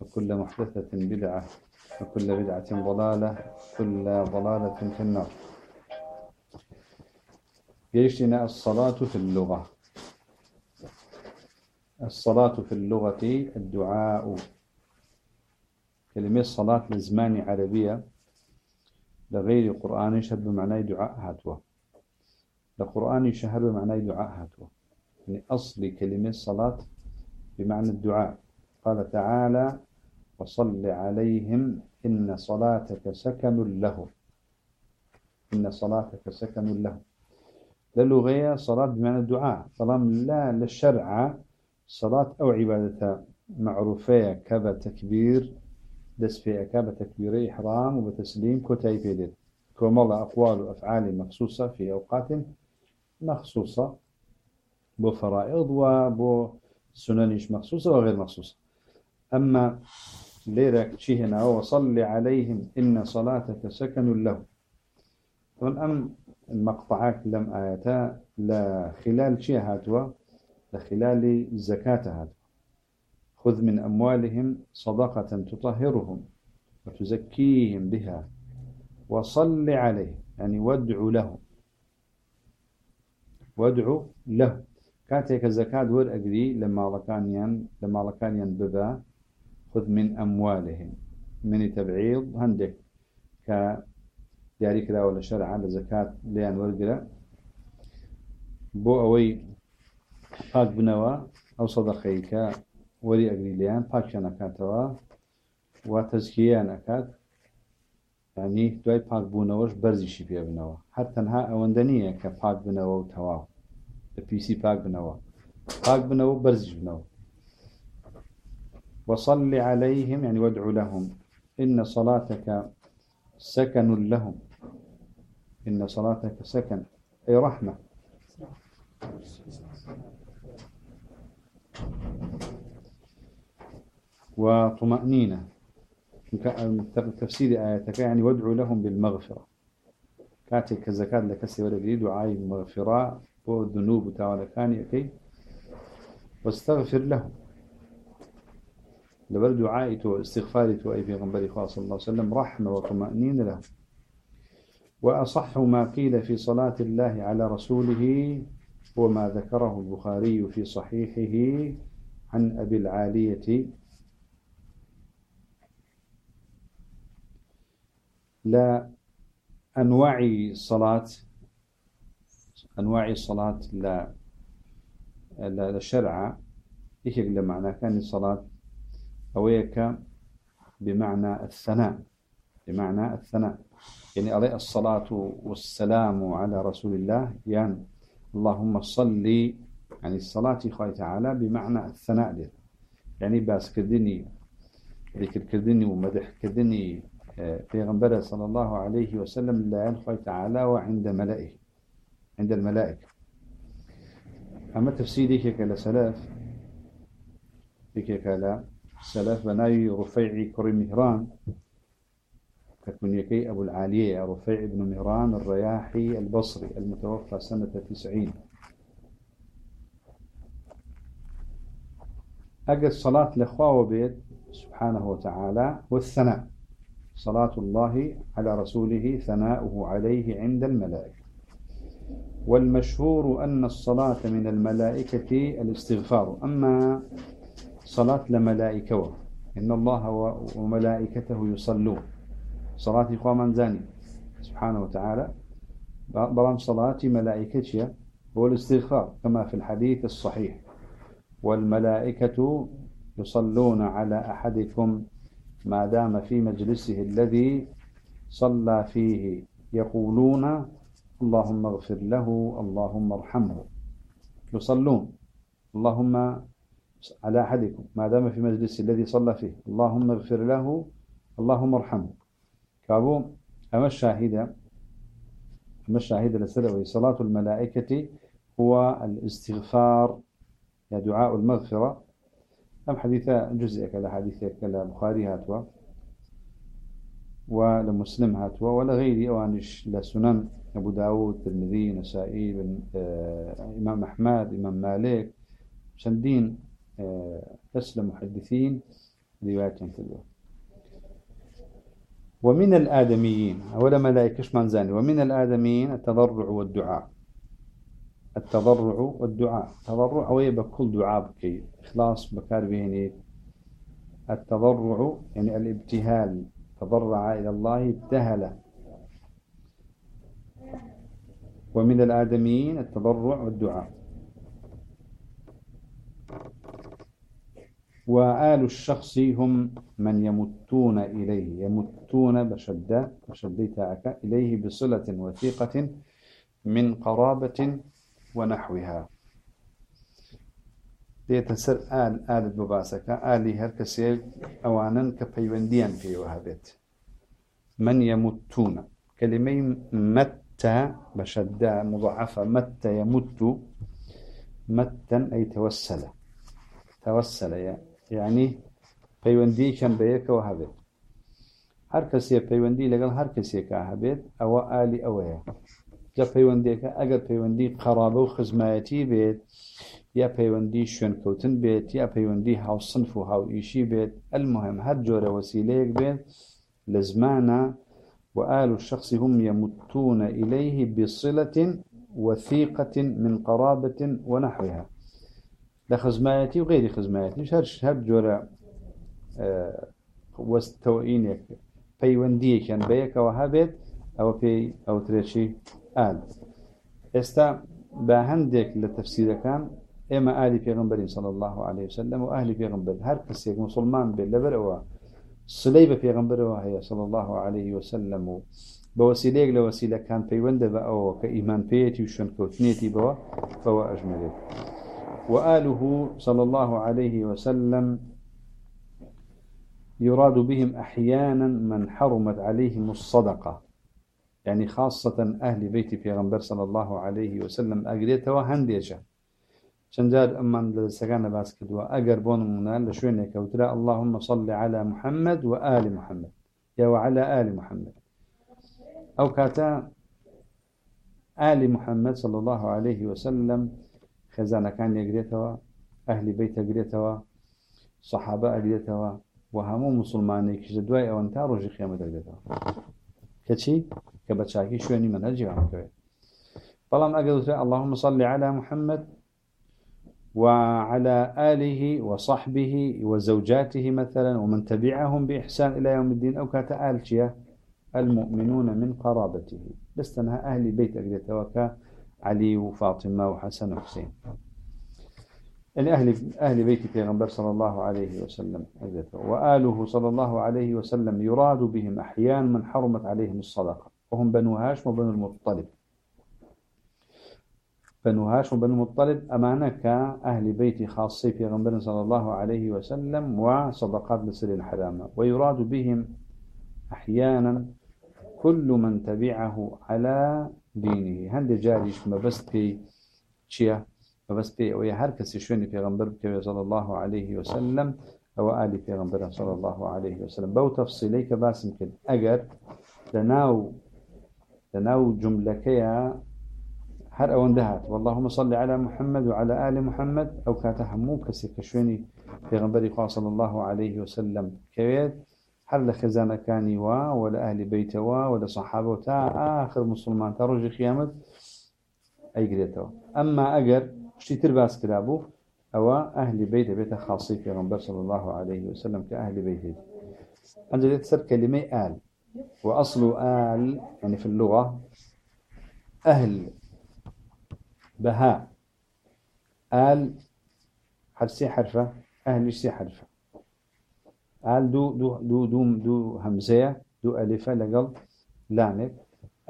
وكل محدثة بدعة وكل بدعة ضلالة كل ضلالة في النار. يجتنا الصلاة في اللغة. الصلاة في اللغة الدعاء. كلمة الصلاة لزمان عربية لغير قرآن يشهد بمعنى دعاء هاتوا. لقرآن يشهد بمعنى دعاء هاتوا. يعني أصل كلمة الصلاة بمعنى الدعاء. قال تعالى وصل عليهم إن صلاتك سكن له إن صلاتك سكن له للغية صلاة بمعنى الدعاء. طالما لا للشرع صلاة أو عبادة معروفة كبا تكبير دس في كبا تكبير إحرام وبتسليم كتاي بيدل. كمال أقوال وأفعال مخصوصة في أوقات مخصوصة بفرائض وبو سننش مخصوصة وغير مخصوصة. أما ليرك شي هنا وصل عليهم إن صلاتك سكن له أم المقطعات لم آياتا لا خلال شي هاتوا لخلال الزكاة هاتوا. خذ من أموالهم صدقة تطهرهم وتزكيهم بها وصل عليه يعني وادع له وادعو له كاتك الزكاة ور أجري لما لكانيان لما لكانيان ببا خذ من أموالهم. منی تبعیض هەندێک. کە دیاریکراوە لە شەرع لە زکات لیان وەرگرە. بۆ ئەوەی پاک بنەوە ئەو سەدەخەیکە وەری ئەگری لیان پاکیان ئەکاتەوە وا تەزکیان ئەکات ینی دوای پاک بوونەوەش بەرزیشی پێ بنەوە. هەر تەنها ئەوەندە نییە کە پاک بنەوە و تەواو لە پیسی پاک بنەوە. پاک بنەوە بەرزیش بنەوە. وصل عليهم يعني وادع لهم إن صلاتك سكن لهم. إن صلاتك سكن أي رحمة. وطمأنينة. تفسير آياتك يعني وادعو لهم بالمغفرة. كاتك الزكاة لكسي ولقري دعاء المغفرة والذنوب تعالى كان يكي. واستغفر لهم. لبر دعائي واستغفاري أي في غنبري صلى الله عليه وسلم رحمة وطمأنين له. وأصح ما قيل في صلاة الله على رسوله هو ما ذكره البخاري في صحيحه عن أبي العالية. لا أنواع الصلاة أنواع الصلاة لا لا شرع. إيش معنى كان الصلاة أويك بمعنى الثناء بمعنى الثناء يعني عليه الصلاة والسلام على رسول الله يعني اللهم صل يعني الصلاة خوي تعالى بمعنى الثناء دي. يعني باس كردني ذكر كردني ومدح كردني پیغمبر صلى الله عليه وسلم لا ينخوي تعالى وعند ملائه عند الملائكة أما تفسيري كلا سلاف كلا سلاف بناي رفيع كري مهران. ككن يكي أبو العالية رفيع بن مهران الرياحي البصري المتوفى سنة تسعين. أجل الصلاة لإخوة وبيت سبحانه وتعالى والثناء. صلاة الله على رسوله ثناؤه عليه عند الملائكة. والمشهور أن الصلاة من الملائكة الاستغفار. أما صلاة لملائكة إن الله وملائكته يصلون. صلاة إخوة زاني. سبحانه وتعالى. برام صلاة ملائكة هو الاستغفار كما في الحديث الصحيح. والملائكة يصلون على أحدكم ما دام في مجلسه الذي صلى فيه. يقولون اللهم اغفر له اللهم ارحمه. يصلون. اللهم على أحدكم ما دام في مجلس الذي صلى فيه. اللهم اغفر له اللهم ارحمه. كابو أما الشاهدة أما الشاهدة لسلوي صلاة الملائكة هو الاستغفار يا دعاء المغفرة. أم حديثة جزء كذا حديثة كلا بخاري هاتوا ولمسلم هاتوا ولا غيري أوانش لسنن أبو داود ترمذي نسائي بن آه إمام أحمد إمام مالك شندين. آه أسلم محدثين رواية كذا ومن الآدميين أولا ملائكة من زاني. ومن الآدميين التضرع والدعاء. التضرع والدعاء. تضرع أو بكل دعاء بكي. إخلاص بكار بهني التضرع يعني الابتهال. تضرع إلى الله ابتهل. ومن الآدميين التضرع والدعاء. وآل الشخص هم من يمتون إليه يمتون بشدة بشديتك إليه بصلة وثيقة من قرابة ونحوها. ليتسر آل آل بباسك آلي هركسي أوانا كبيونديا في وهبت من يمتون. كلمة متى بشدة مضاعفة متى يمت. متا أي توسل. توسل يعني بيك وهبت هر کسی پیوندی لگل هر کسی که هبید أو آلی اوه جا پیوندی که اگر پیوندی قرابه و خزمایتی بید یا پیوندی شون کوتن بید یا هاو صنف و هاو ایشی بید المهم هر جور وسیله بید لزمانا وآل الشخص هم يمتون إليه بصلة وثيقة من قرابة ونحوها لخزماتي وغير خزماتي مش هرش هر جورا أه وستوئينك پەیوەندیەکیان بيك هەبێت ئەوە پێی ئەو ترێکی ئال ئێستا بە هەندێک لە تەفسیرەکان ئێمە ئالی پێغمبەرین صلى الله عليه وسلم و ئاهلی پێغمبەر هەر کەسێک مسلمان بێت لەبەرەوە سلەی بە پێغمبەرەوە هەیە صلى الله عليه وسلم و لوسيلة كان بيوند بأو كإيمان بيتي وشن كوتنيتي بوا فهو أجمله وآله صلى الله عليه وسلم يراد بهم أحيانا من حرمت عليهم الصدقة. يعني خاصة أهل بيت في غنبر صلى الله عليه وسلم أقريتها وهنديشة شنجار أمان لسكان باس كدوا. أقر بون منا لشوينك وتلا اللهم صل على محمد وآل محمد. يا وعلى آل محمد. أو كاتا آل محمد صلى الله عليه وسلم خزانة كان يقريتها أهل بيت يقريتها صحابة أقريتها وهمو مسلماني كش دواي أو انتا روجي قيامة دقيتا كتشي كبتشاكي شواني من هجي عم كوي طالما أقدر اللهم صل على محمد وعلى آله وصحبه وزوجاته مثلا ومن تبعهم بإحسان إلى يوم الدين. أو كات آلتيا المؤمنون من قرابته. لستنها أهل بيت وكا علي وفاطمة وحسن وحسين. يعني أهل أهل بيت پیغمبر صلى الله عليه وسلم وآله صلى الله عليه وسلم يراد بهم أحيانا من حرمت عليهم الصدقة. وهم بنو هاشم وبنو المطلب. بنو هاشم وبنو المطلب أمانة كأهل بيت خاصي پیغمبر صلى الله عليه وسلم وصدقات لسر الحرامة. ويراد بهم أحيانا كل من تبعه على دينه هند جاريش ما بس في شيء فبس بي ويا هر كسي شوني پیغمبر بكوي صلى الله عليه وسلم أو آلي پیغمبر صلى الله عليه وسلم بو تفصيلي كباسم كد أجر لناو لناو جملكيا هر أون دهات واللهم صل على محمد وعلى آل محمد أو كاتهمو كسي كشوني پیغمبر صلى الله عليه وسلم كويت هر لخزانة كاني وا ولا أهل بيته وا ولا صحابة تا آخر مسلمان ترجي خيامت أي قريته أما أجر شتي ترباس كلابو أو أهل بيت بيت خاصي في رمبر صلى الله عليه وسلم كأهل بيته. عندما تسر كلمة آل. وأصل آل يعني في اللغة أهل بهاء آل حرسي حرفة؟ أهل سي حرفة. آل دو دو دو دو, دو همزة دو ألفة لقل لامك.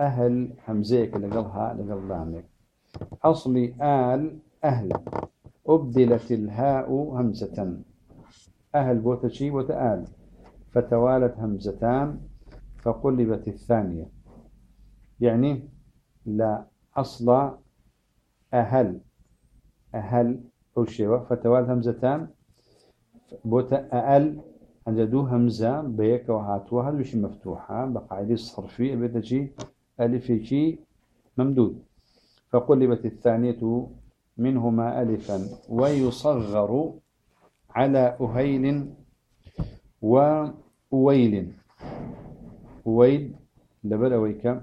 أهل همزة لقل هاء لقل لامك. أصلي آل أهل. أبدلت الهاء همزة. أهل بوتشي وتآل فتوالت همزتان فقلبت الثانية. يعني لا أصل أهل. أهل أو شيء فتوالت همزتان. بوت أهل عند دو همزة بيك وهاتوها بشي مفتوحة بقاعدة الصرفية بتجي ألف شي ممدود. فقلبت الثانية منهما ألفا. ويصغر على أهيل وأويل أويل. لبر أويك.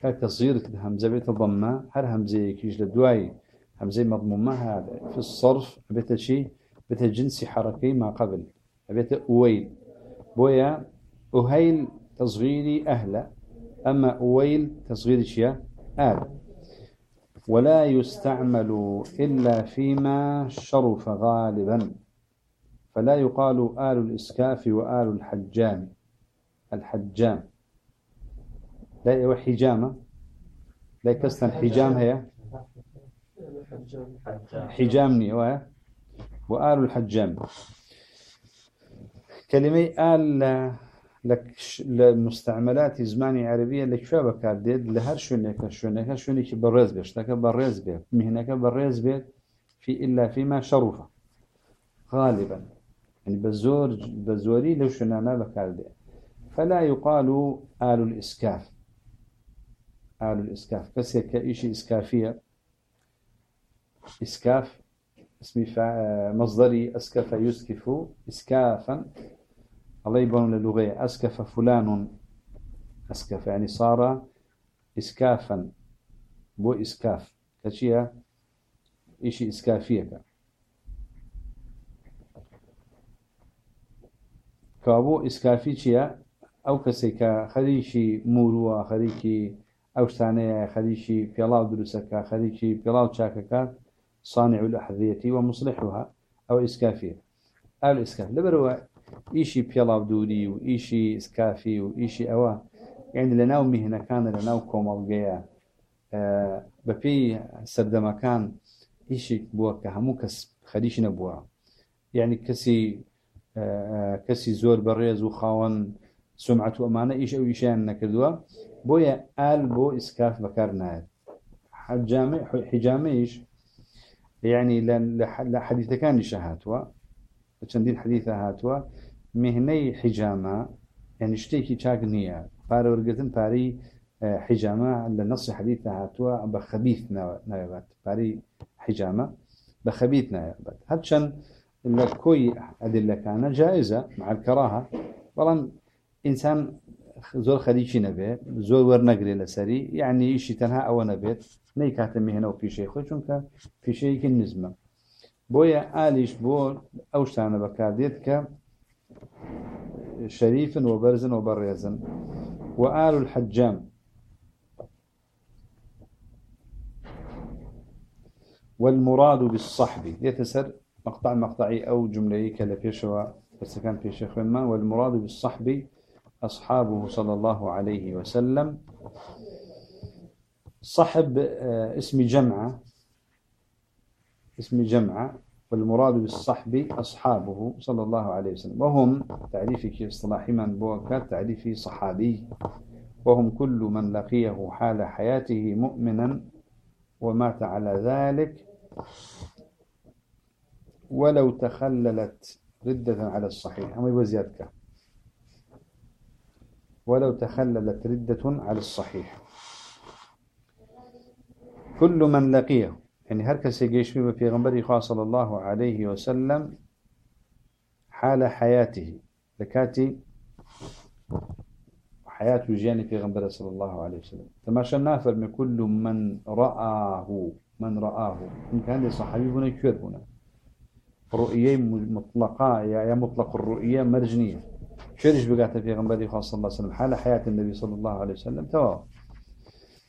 كتصغير الهمزة بيت ضمة هر همزة كيش لدواي همزة مضمومة. هذا في الصرف بيت شيء بيت جنسي حركي ما قبل. بيت أويل. بويا أهيل تصغيري أهلا أما أويل تصغيري شيا آل. ولا يستعمل إلا فيما شرف غالبا فلا يقال آل الإسكاف وآل الحجام. الحجام. لا هو حجامة لا كستن حجام هي. حجامني وآل الحجام. كلمة آل لك المستعملات زماني عربية لك شو بكارديد لهر شونك شونك شونك برز بيش لك برز بيت. مهنك برز بيت. في إلا فيما شرف. غالبا. يعني بزور بزوري لو شنانا بكارديد فلا يقال آل الإسكاف. آل الإسكاف. بس هيك إشي إسكافية. إسكاف. اسمي مصدري أسكف يسكف إسكافا. الله يبون للغة أسكف فلان أسكف يعني صار إسكافا بو إسكاف. كشيء إشي إسكافية كابو إسكافي شيء أو كسيكا خريشي موروا خريشي أو ثانية خريشي بيلاو دروسكا خريشي بيلاو شاككا صانع الأحذية ومصلحها أو إسكافية. أو الإسكاف لبروا ئیشی پێڵاودووری و ئیشی ئسکافی و ئیشی ئەوە. یعنی لە ناو میهنەکانە لە ناو کۆمەڵگەیە بەپی سەردەمەکان ئیشی بووە کە هەموو کەس خەریش نەبووە. یعنی کەسی کەسی زۆر بەڕێز و خاوەن سمعەت و ئەمانە ئیش ئەو ئیشیان نەکردووە. بۆیە ئال بۆ ئیسکاف بەکار نایەت. حجامەیش یعنی لە حەدیتەکانی شەهاتوە چندین حديثة هاتوا. مهني حجامة يعني شتيكي چاك نية. باري ورقتن باري حجامة. لنص حديثة هاتوا. بخبيث نايبات باري حجامة. بخبيث نايبات هاتشان لكوي أدلة كان جائزة مع الكراهة. بلان إنسان زور خديشي نبي زور ورنقري لسري يعني إيشي تنها أو نبيت. نيكاتمي هنا وفي شيء خوشنك في شيء كالنزمة بويا آليش بو أوشتانا بكارديت ك شريفا وبرزا وبريزا وآل الحجام. والمراد بالصحب. يتسر مقطع مقطعي أو جملة كلا فيشوا بس كان في شيخ ما والمراد بالصحب أصحابه صلى الله عليه وسلم. صحب آه، اسم جمعة اسم جمعة والمراد بالصحب أصحابه صلى الله عليه وسلم. وهم تعريف في اصطلاح من بوكا تعريف صحابي. وهم كل من لقيه حال حياته مؤمنا ومات على ذلك. ولو تخللت ردة على الصحيح. هم وزيادك ولو تخللت ردة على الصحيح. كل من لقيه يعني هر كسي جيشمي بفيغمبري خواه صلى الله عليه وسلم حال حياته لكاتي حياة جاني في غنبرة صلى الله عليه وسلم. تماشى النافر من كل من رآه من رآه. إن كان صحابي هنا كير هنا رؤية مطلقة يا مطلق الرؤية مرجنية شرش بقاته في خواه صلى الله عليه وسلم. حال حياة النبي صلى الله عليه وسلم. توا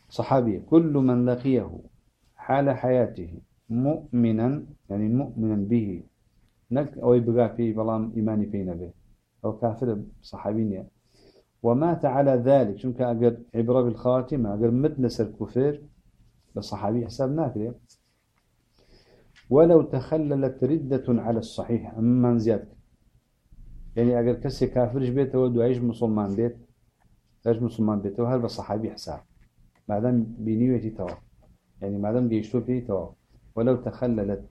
صحابي كل من لقيه حال حياته. مؤمنا يعني مؤمنا به. نك أو يبقى في بلام إيماني فينا به. أو كافر صحابين ومات على ذلك. شنك أقر عبرة بالخاتمة أقر مدنس الكفر للصحابي حساب ناكري ولو تخللت ردة على الصحيح. أما من زيادة. يعني أجر كسي كافرش بيته؟ ودعيش مسلمان بيت. إيش مسلمان بيته. وهذا صحابي حساب. بعدين بنيوتي توا. يعني ما دام جيشتو فيه توا ولو تخللت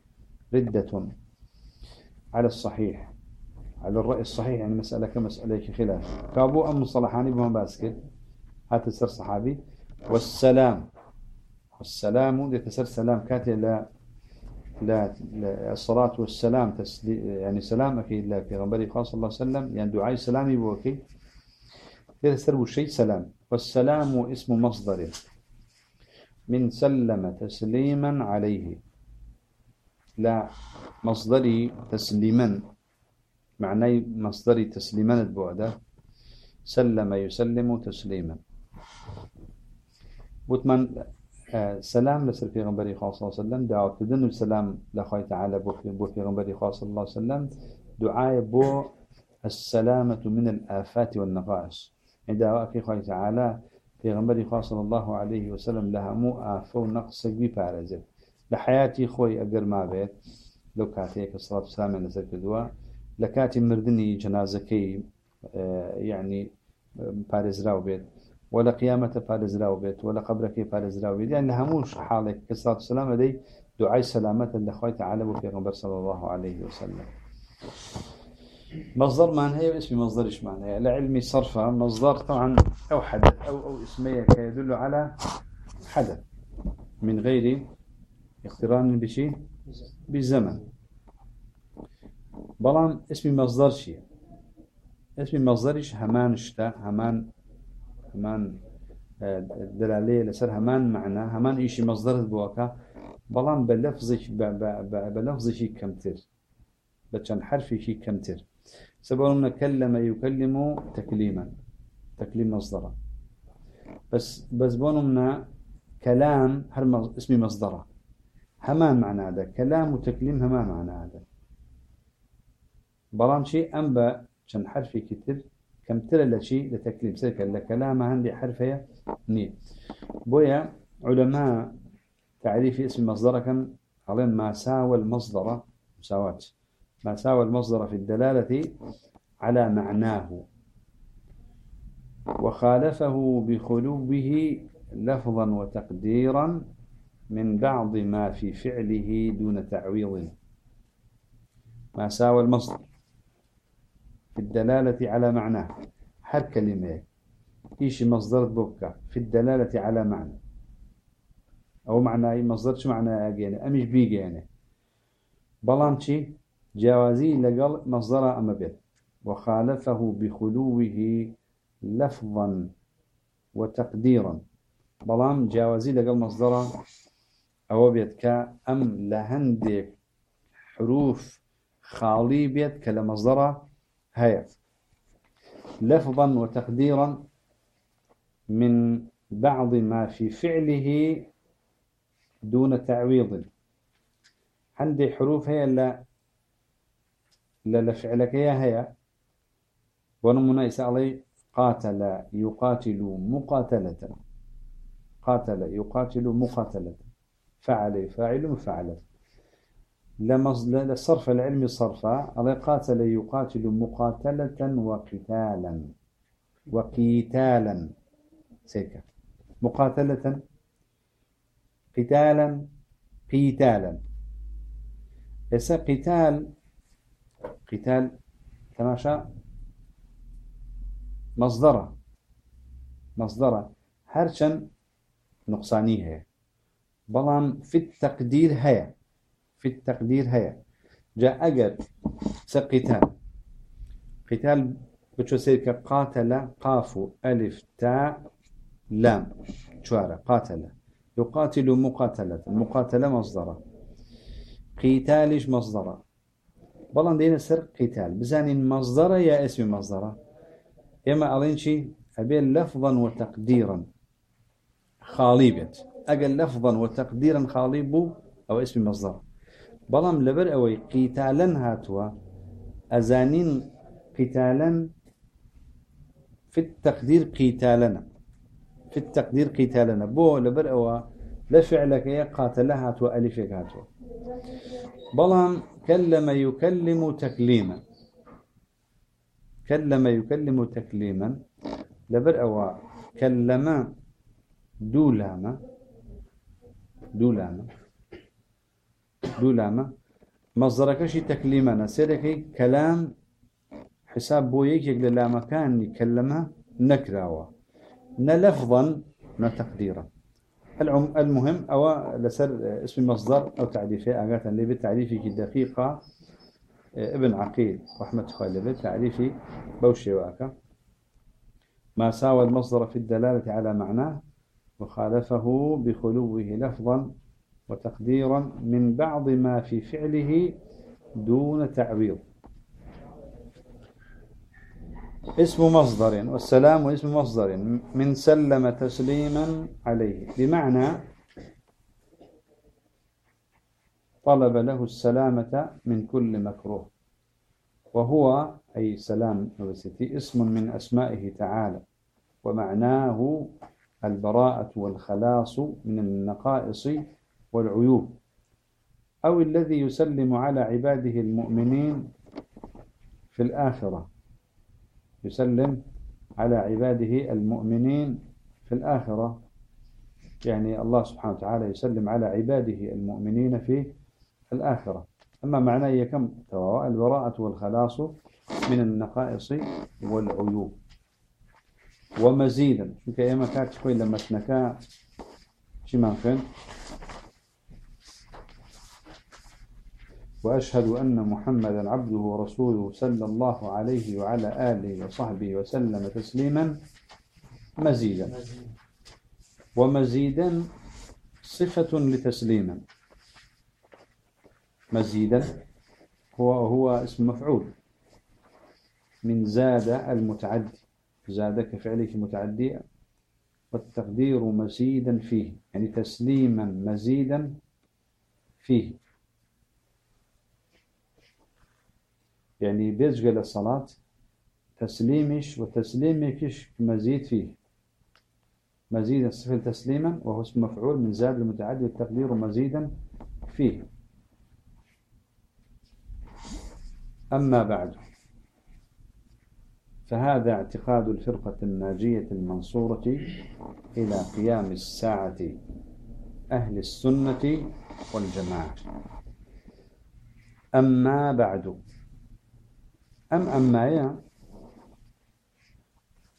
ردة على الصحيح على الرأي الصحيح يعني مسألة كمسألة خلاف كابو أم مصطلحاني بهم باسكت هات السر صحابي. والسلام. والسلام دي تسر سلام. كاتي لا لا, الصلاة والسلام تسلي يعني سلام أكيد لا. في غنبري خاص الله وسلم. يعني دعاء سلامي بوكي. تسر الشيء سلام. والسلام اسم مصدر. من سلم تسليما عليه. لا مصدري تسليما. معنى مصدري تسليما البعدة سلم يسلم تسليما. بوتمان آه، سلام لسر في غنبري خاص صلى الله عليه وسلم دعوة تدن السلام لخوي تعالى بو في غنبري خاص صلى الله عليه وسلم. دعاء بو السلامة من الآفات والنقائص عند في خوي تعالى في خاص صلى الله عليه وسلم لها مو آفة ونقص بارزل لحياتي خوي أقر ما بيت لو كاتيك الصلاة والسلام على ذلك الدواء لكاتي مردني آه، يعني بارز راو بيت ولا قيامة بارز راو بيت ولا قبرك بارز راو بيت يعني هموش حالك الصلاة والسلام دي دعاء سلامة لخوي تعالى وفي غنبر صلى الله عليه وسلم. مصدر معنى هي اسم مصدر إيش معنى لعلمي صرفة مصدر طبعا أو حدث أو أو اسمية يدل على حدث من غير اقتران بشيء بالزمن. بلان اسم مصدر شيء اسم مصدرش همان شتا همان همان آه، دلالية لسر همان معنى همان إيشي مصدر بواكا بلان بلفظش بلفظش كمتر. بچن حرفي كمتر. سبب كلم يكلم تكليما تكليم مصدره بس بس بونمنا كلام هر اسم مصدره همان معنى هذا كلام وتكليم همان معنى هذا. بلان شيء أنبا كان حرفي كتير كم ترى لشيء لتكليم سيرك لكلام عندي حرفية ني بويا علماء تعريف اسم مصدر كان علين ما ساوى المصدر مساواة. ما ساوى المصدر في الدلالة على معناه. وخالفه بخلوه لفظا وتقديرا من بعض ما في فعله دون تعويض. ما ساوى المصدر في الدلالة على معناه. هر كلمة إيش مصدر بوكا؟ في الدلالة على معنى. أو معنى مصدر شو معنى أجينا أمش بيجينا بلان شي جوازي لقل مصدر أما بيت وخالفه بخلوه لفظا وتقديرا. بلان جوازي لقل مصدر أو بيت كا أم لهندك حروف خالي بيت كلمصدر هيا. لفظا وتقديرا من بعض ما في فعله دون تعويض. عندي حروف هي لا لا لفعلك هي هي ونمنا علي قاتل يقاتل مقاتلة. قاتل يقاتل مقاتلة. فعل فاعل مفعلة لصرف العلم صرفا على قاتل يقاتل مقاتلة وقتالا. وقتالا. سيكا. مقاتلة. قتالا. قتالا. بس قتال قتال تماشى مصدره مصدره هرشن نقصانيه بلان في التقدير هيا في التقدير هيا جاء أجر سقتال قتال بتشو سيرك قاتل قاف ألف تاء لام شوارع قاتل يقاتل مقاتلة مقاتلة مصدرة قتالش مصدرة بلان دينا سر قتال بزانين مصدرة يا اسم مصدرة إما ألين شي أبي لفظا وتقديرا خاليبت أقل لفظا وتقديرا خاليبو أو اسم مصدر بلام لبر أوي قتالا هاتوا أزانين قتالا في التقدير قتالنا في التقدير قتالنا بو لبر أوا لفعلك يا قاتلها هاتوا ألفك هاتوا بلان كلم يكلم تكليما. كلم يكلم تكليما. لبر أوا كلم دولاما دولاما دولاما مصدركشي تكليما. سيركي كلام حساب بويك يقل لا مكان يكلمها نكراوا نلفظا نتقديرا. المهم أو لسر اسم المصدر أو تعريفه. أقاتا اللي بالتعريفي دقيقة ابن عقيل رحمة الله تعريفي بوشي وأكا. ما ساوى المصدر في الدلالة على معناه؟ وخالفه بخلوه لفظا وتقديرا من بعض ما في فعله دون تعويض. اسم مصدر والسلام اسم مصدر من سلم تسليما عليه. بمعنى طلب له السلامة من كل مكروه. وهو أي سلام اسم من أسمائه تعالى. ومعناه البراءة والخلاص من النقائص والعيوب. أو الذي يسلم على عباده المؤمنين في الآخرة. يسلم على عباده المؤمنين في الآخرة. يعني الله سبحانه وتعالى يسلم على عباده المؤمنين في الآخرة. أما معناه كم؟ البراءة والخلاص من النقائص والعيوب. ومزيدا. شو كأيما كات شوي لما تنكا شي ممكن وأشهد أن محمدا عبده ورسوله صلى الله عليه وعلى آله وصحبه وسلم تسليما مزيدا. ومزيدا صفة لتسليما. مزيدا هو هو اسم مفعول. من زاد المتعدي. زاد كفعله متعدي والتقدير مزيدا فيه. يعني تسليما مزيدا فيه. يعني بيجعل الصلاة تسليمش وتسليمكش مزيد فيه. مزيد الصفة تسليما وهو اسم مفعول من زاد المتعدي والتقدير مزيدا فيه. أما بعد فهذا اعتقاد الفرقة الناجية المنصورة إلى قيام الساعة أهل السنة والجماعة. أما بعد أم أما هي؟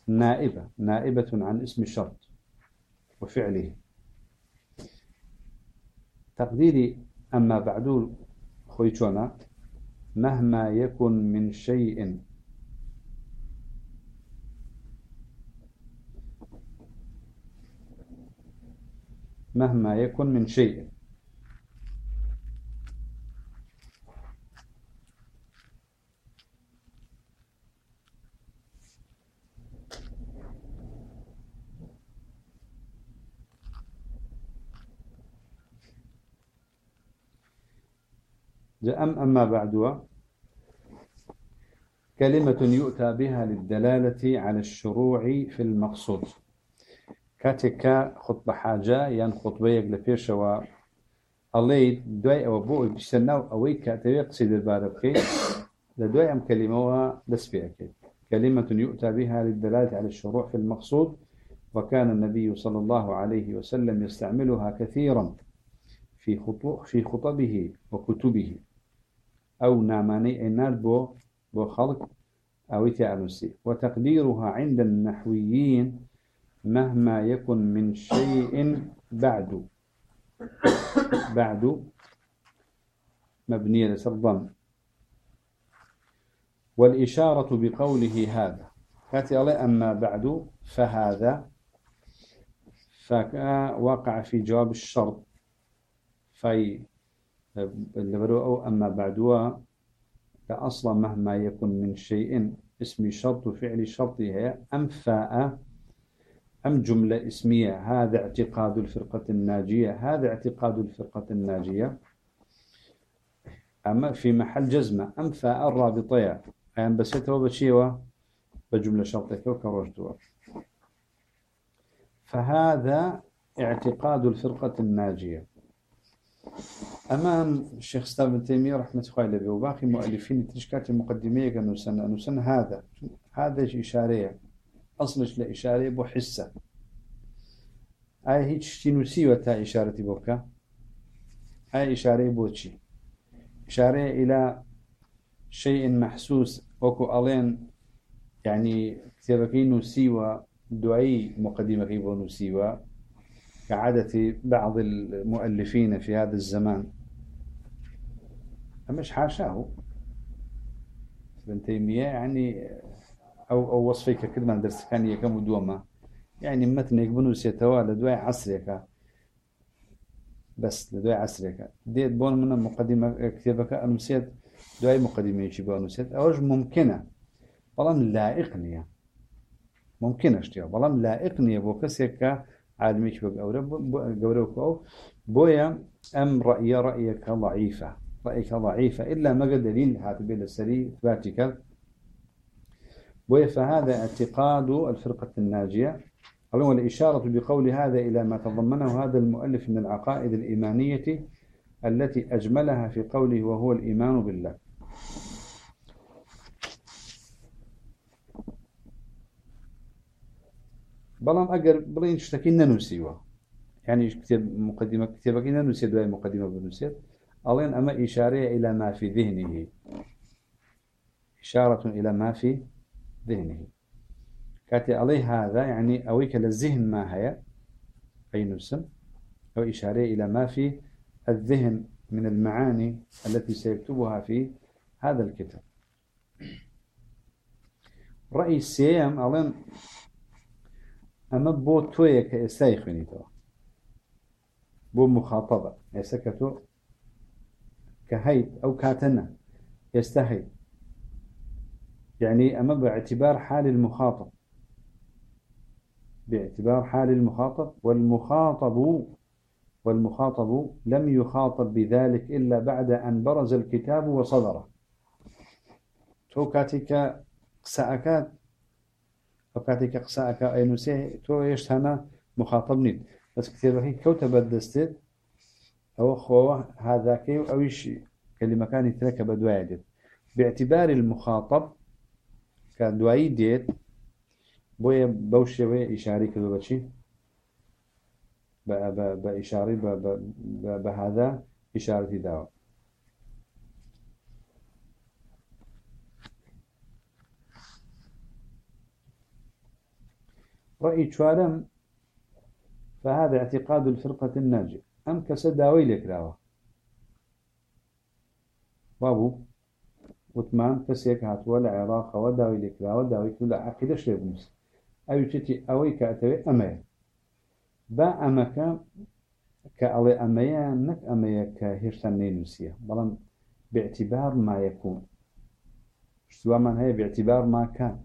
نائبة نائبة عن اسم الشرط وفعله. تقديري أما بعد خويتونا مهما يكن من شيء. مهما يكن من شيء. أم أما بعدها؟ كلمة يؤتى بها للدلالة على الشروع في المقصود. كاتك خطبة حاجة ين خطبة يقل و الله دوي أو بو بيشتناو أوي كاتوي قصيد الباربكي لدوي أم كلمة دسبيك كلمة يؤتى بها للدلالة على الشروع في المقصود وكان النبي صلى الله عليه وسلم يستعملها كثيرا في خطبه وكتبه. أو ناماني إناد بو بو خلق أو تعنسي وتقديرها عند النحويين مهما يكن من شيء بعد. بعد مبنية لسرضان والإشارة بقوله هذا. كاتي الله أما بعد فهذا. فوقع في جواب الشرط. في أو أما بعدها فأصلا مهما يكن من شيء اسم شرط وفعل شرط هي أم فاء أم جملة اسمية. هذا اعتقاد الفرقة الناجية. هذا اعتقاد الفرقة الناجية. أما في محل جزمة أم فاء الرابطية أم بسيطة بشيوة بجملة شرطية وكروجتها فهذا اعتقاد الفرقة الناجية. أمام الشيخ ستاب بن تيمية رحمة الله عليه وباقي مؤلفين تشكات المقدمية كانوا أنه سنة هذا. هذا إشارية أصلش لإشارية بو حسة. أي هيش تنسي وتا إشارة بوكا. أي إشارة بوتشي. إشارة إلى شيء محسوس. وكو ألين يعني كتابك نسيوا دعي مقدمة بو نسيوا كعادة بعض المؤلفين في هذا الزمان. مش حاشاه ابن تيمية يعني أو أو وصفك كلمة درس كان يكم دوما يعني متنك بنوسيتوا لدواء عصرك بس لدواء عصرك ديت بون من مقدمة كتابك. أنوسيت دواء مقدمة يجيبوا أنوسيت أوج ممكنة. بلام لائقنية ممكنة اشتيا بلام لائقنية بو كسيك عالميك بقورك أو بويا أم رأي رأيك ضعيفة. رأيك ضعيفة إلا ما قد دليل هات بين السري ثباتك بويا فهذا اعتقاد الفرقة الناجية. قالوا الإشارة بقول هذا إلى ما تضمنه هذا المؤلف من العقائد الإيمانية التي أجملها في قوله وهو الإيمان بالله. بلان أجر بلين شتكين ننسيوا يعني كتاب مقدمة كتابك ننسي دواء مقدمة بنسيت ألين أما إشارة إلى ما في ذهنه. إشارة إلى ما في ذهنه. كاتي عليه هذا يعني أويك للذهن ما هي؟ أي نسم أو إشارة إلى ما في الذهن من المعاني التي سيكتبها في هذا الكتاب. رأي السيام ألين أما بو توية كإستاي خوينيتوا بو مخاطبة. يسكتو كهيد أو كاتنا يستهي. يعني أما باعتبار حال المخاطب. باعتبار حال المخاطب والمخاطب والمخاطب لم يخاطب بذلك إلا بعد أن برز الكتاب وصدره. توكاتك سأكات أو كاتك قساءك أي نسيه تو يشتهنا مخاطب نيد. بس كثير بحي كوتب الدستيد أو خو أو إيش كلمة كان يترك بدواء ديت. باعتبار المخاطب كدواء ديت بويا بوشي بويا إشاري كذو بشي. بإشاري بهذا إشارة دعوة رأي شوارم فهذا اعتقاد الفرقة الناجية. ئەم کەسە داوای لێکراوە. وابوو وتمان کەسێک هاتووە لە عێراقەوە داوای لێکراوە داوای تو لە عقیدە شێ بنووس. ئەوی چێتی ئەوەی کاتەوێت ئەمەیە. با ئەمەکە کە ئەڵێ ئەمەیە نەک ئەمەیە کە هێشتا نینووسە بەڵام باعتیبار مایەکوون شتوامان هەیە باعتیبار ماکان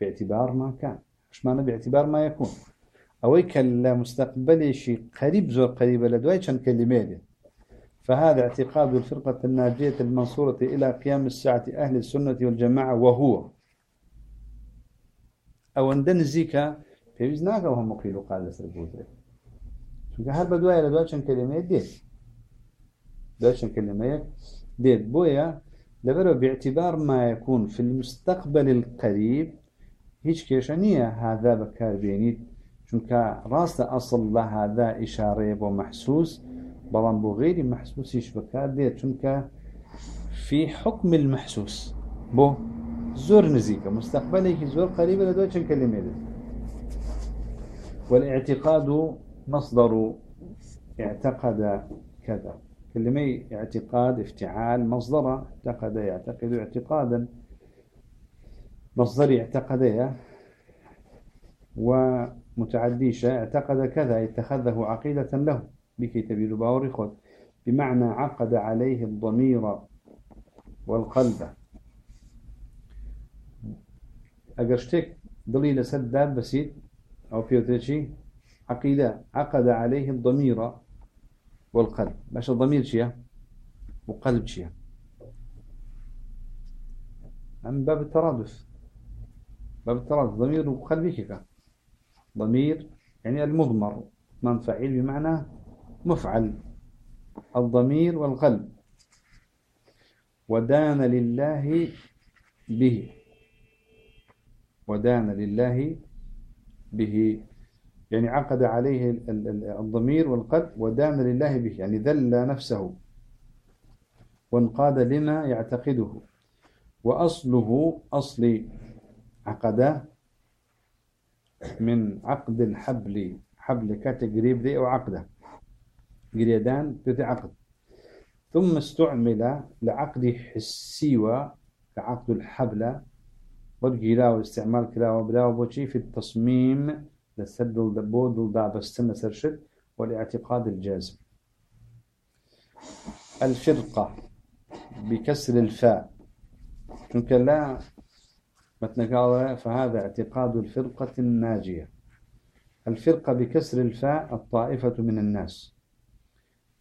باعتیبار ماکان شمانە باعتیبار مایەکوون يكون أويك المستقبل شيء قريب زور قريب لدواي كان كلمة فهذا اعتقاد الفرقة الناجية المنصورة إلى قيام الساعة أهل السنة والجماعة وهو. أو أندن زيكا بيزناك وهم مقيل قال سرقوته شو هل بدواي لدواي كان كلمة ديت. دواي كان كلمة ديت. بويا لبرو باعتبار ما يكون في المستقبل القريب هیچ کێشە نییە هادا بەکاربیێنیت چونکە ڕاستە ئەسڵ لە هادا ئیشارەیە بۆ محسوس بەڵام بۆ غێری محسوسیش بەکار دێت چونکە في حكم المحسوس. بۆ زۆر نزیکە مستقبلێکی زۆر قريبة لە دوای چەند کلمێ والإعتقاد مصدر اعتقد كذا. كلمة اعتقاد افتعال مصدر اعتقد يعتقد اعتقادا. مصدري اعتقدها ومتعديشة اعتقد كذا اتخذه عقيدة له بكي تبيل باوري خد بمعنى عقد عليه الضمير والقلب. أقرشتك دليل سد بسيط أو بيوتيشي عقيدة عقد عليه الضمير والقلب. باش الضمير شيء وقلب شيء من باب الترادف باب التراث ضمير وقلبك ضمير يعني المضمر من فعيل بمعنى مفعل الضمير والقلب. ودان لله به. ودان لله به. يعني عقد عليه الضمير والقلب ودان لله به يعني ذل نفسه. وانقاد لما يعتقده. وأصله أصل عقد من عقد الحبل حبل كاتقريب ذي أو عقده قريدان بذي عقد. ثم استعمل لعقد حسيوة كعقد الحبل. والجلاء واستعمال كلا وبلا وبوشي في التصميم لسد الدبود الدابستن سرشد والاعتقاد الجازم. الفرقة بكسر الفاء. لا متنقال فهذا اعتقاد الفرقة الناجية. الفرقة بكسر الفاء الطائفة من الناس.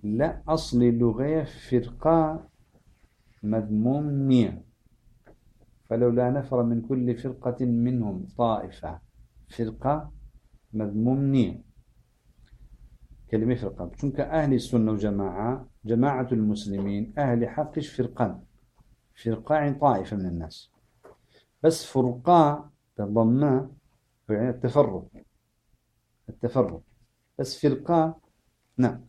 لا أصل اللغة فرقة مذموم نية فلولا نفر من كل فرقة منهم طائفة فرقة مذموم نية كلمة فرقة. چونك أهل السنة وجماعة جماعة المسلمين أهل حقش فرقان فرقة طائفة من الناس. بس فرقاء بالضماء يعني التفرق. التفرق. بس فرقة نعم.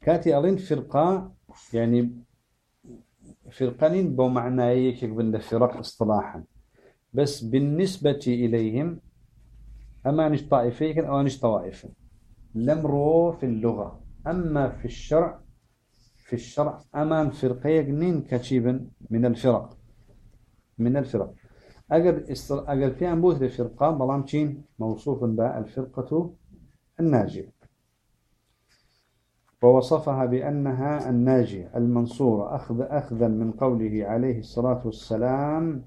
كاتي ألين فرقة يعني فرقانين بو معنى يكيك بند فرق اصطلاحا. بس بالنسبة إليهم أما طائفين أو نش طوائف لم رو في اللغة. أما في الشرع في الشرع أمان فرقية نين كتيبا من الفرق. من الفرق. أجر استر أجر فيها بوث الفرقة بلام تشين موصوف بها الفرقة الناجية. ووصفها بأنها الناجية المنصورة أخذ أخذا من قوله عليه الصلاة والسلام